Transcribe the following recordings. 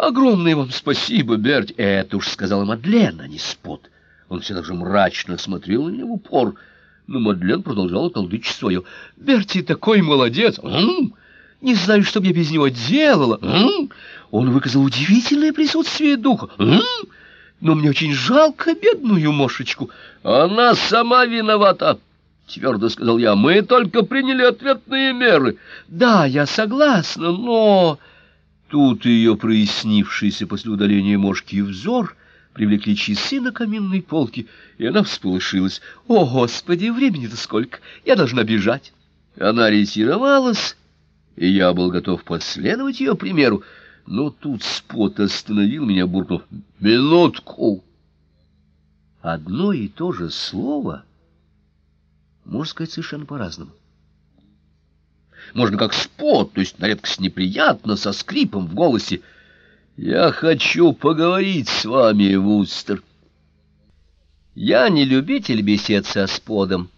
Огромное вам спасибо, Берти. Это уж сказала Мадлен, а не Спот. Он все так же мрачно смотрел на меня в упор, но Мадлен продолжала толдычить свое. Берти такой молодец. Не знаю, что бы я без него делала. Он выказал удивительное присутствие духа. Но мне очень жалко бедную Мошечку. Она сама виновата. — твердо сказал я, — мы только приняли ответные меры. Да, я согласна, но... Тут ее прояснившийся после удаления мошки взор привлекли часы на каминной полке, и она всполошилась. «О, Господи, времени-то сколько! Я должна бежать!» Она ретировалась, и я был готов последовать ее примеру, но тут Спот остановил меня, буркнув «Минутку!» Одно и то же слово можно сказать совершенно по-разному. Можно как спот, то есть на редкость неприятно, со скрипом в голосе. «Я хочу поговорить с вами, Вустер». Я не любитель бесед со сподом,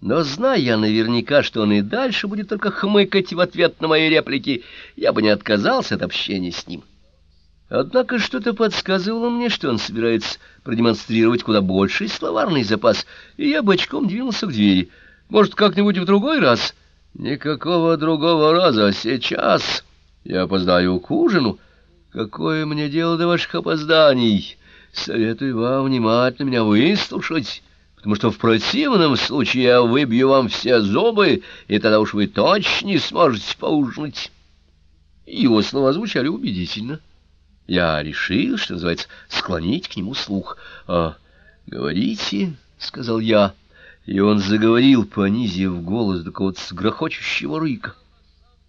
но, зная наверняка, что он и дальше будет только хмыкать в ответ на мои реплики, я бы не отказался от общения с ним. Однако что-то подсказывало мне, что он собирается продемонстрировать куда больший словарный запас, и я бочком двинулся к двери. Может, как-нибудь в другой раз? Никакого другого раза, сейчас я опоздаю к ужину. Какое мне дело до ваших опозданий? Советую вам внимательно меня выслушать, потому что в противном случае я выбью вам все зубы, и тогда уж вы точно не сможете поужинать. Его слова звучали убедительно. Я решил, что называется, склонить к нему слух. «А, говорите», — сказал я, — и он заговорил, понизив голос до какого-то грохочущего рыка.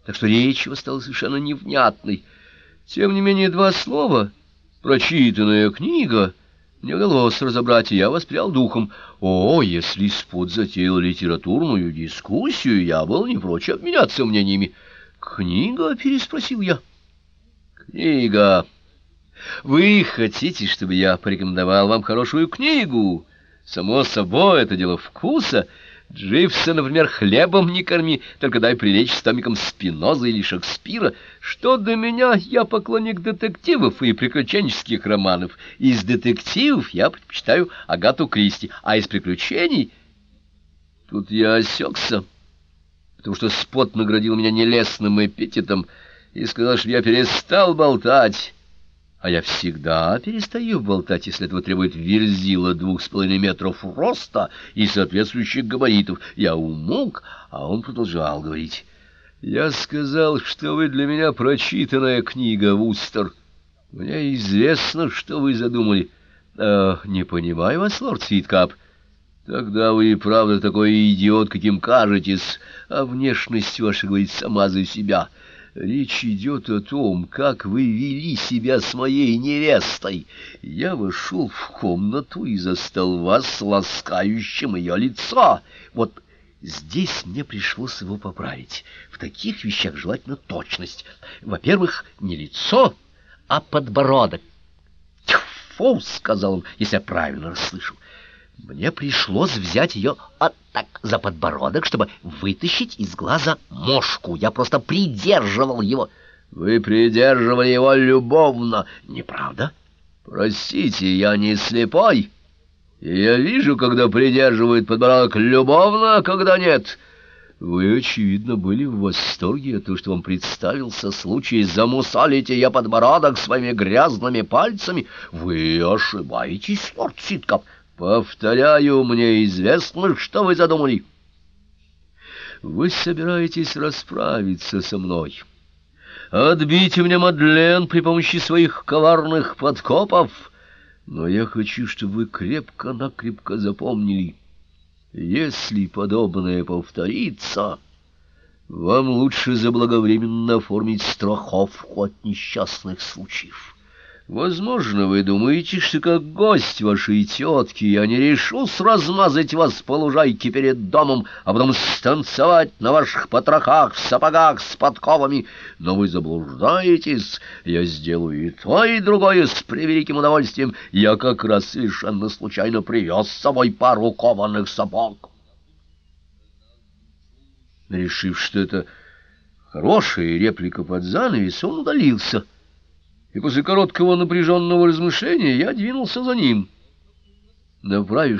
Так что речь его стала совершенно невнятной. Тем не менее, два слова, прочитанная книга, мне удалось разобрать, и я воспрял духом. О, если Спот затеял литературную дискуссию, я был не прочь обменяться мнениями. «Книга?» — переспросил я. «Книга. Вы хотите, чтобы я порекомендовал вам хорошую книгу?» Само собой, это дело вкуса. Дживса, например, хлебом не корми, только дай прилечь с томиком Спиноза или Шекспира. Что до меня, я поклонник детективов и приключенческих романов. Из детективов я предпочитаю Агату Кристи, а из приключений... Тут я осекся, потому что Спот наградил меня нелестным эпитетом и сказал, что я перестал болтать а я всегда перестаю болтать, если этого требует верзила двух с половиной метров роста и соответствующих габаритов. Я умолк, а он продолжал говорить. «Я сказал, что вы для меня прочитанная книга, Вустер. Мне известно, что вы задумали. А, не понимаю вас, лорд Ситкап. Тогда вы и правда такой идиот, каким кажетесь, а внешность ваша говорит сама за себя». Речь идет о том, как вы вели себя с моей невестой. Я вошел в комнату и застал вас ласкающим ее лицо. Вот здесь мне пришлось его поправить. В таких вещах желательно точность. Во-первых, не лицо, а подбородок. «Тьфу!» — сказал он, если я правильно расслышал. Мне пришлось взять ее от так за подбородок, чтобы вытащить из глаза мошку. Я просто придерживал его. Вы придерживали его любовно, неправда? Простите, я не слепой. И я вижу, когда придерживает подбородок любовно, а когда нет. Вы, очевидно, были в восторге от того, что вам представился случай замусалить я подбородок своими грязными пальцами. Вы ошибаетесь, лорд Ситков. Повторяю, мне известно, что вы задумали. Вы собираетесь расправиться со мной, отбить у меня Мадлен при помощи своих коварных подкопов, но я хочу, чтобы вы крепко-накрепко запомнили, если подобное повторится... Вам лучше заблаговременно оформить страховку от несчастных случаев. Возможно, вы думаете, что как гость вашей тетки я не решусь размазать вас по лужайке перед домом, а потом станцевать на ваших потрохах в сапогах с подковами. Но вы заблуждаетесь. Я сделаю и то, и другое с превеликим удовольствием. Я как раз совершенно случайно привез с собой пару кованых сапог. Решив, что это хорошая реплика под занавес, он удалился — и после короткого напряженного размышления я двинулся за ним. Направившись